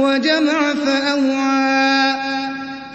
وَجَمَعَ فَأَوْعَىٰ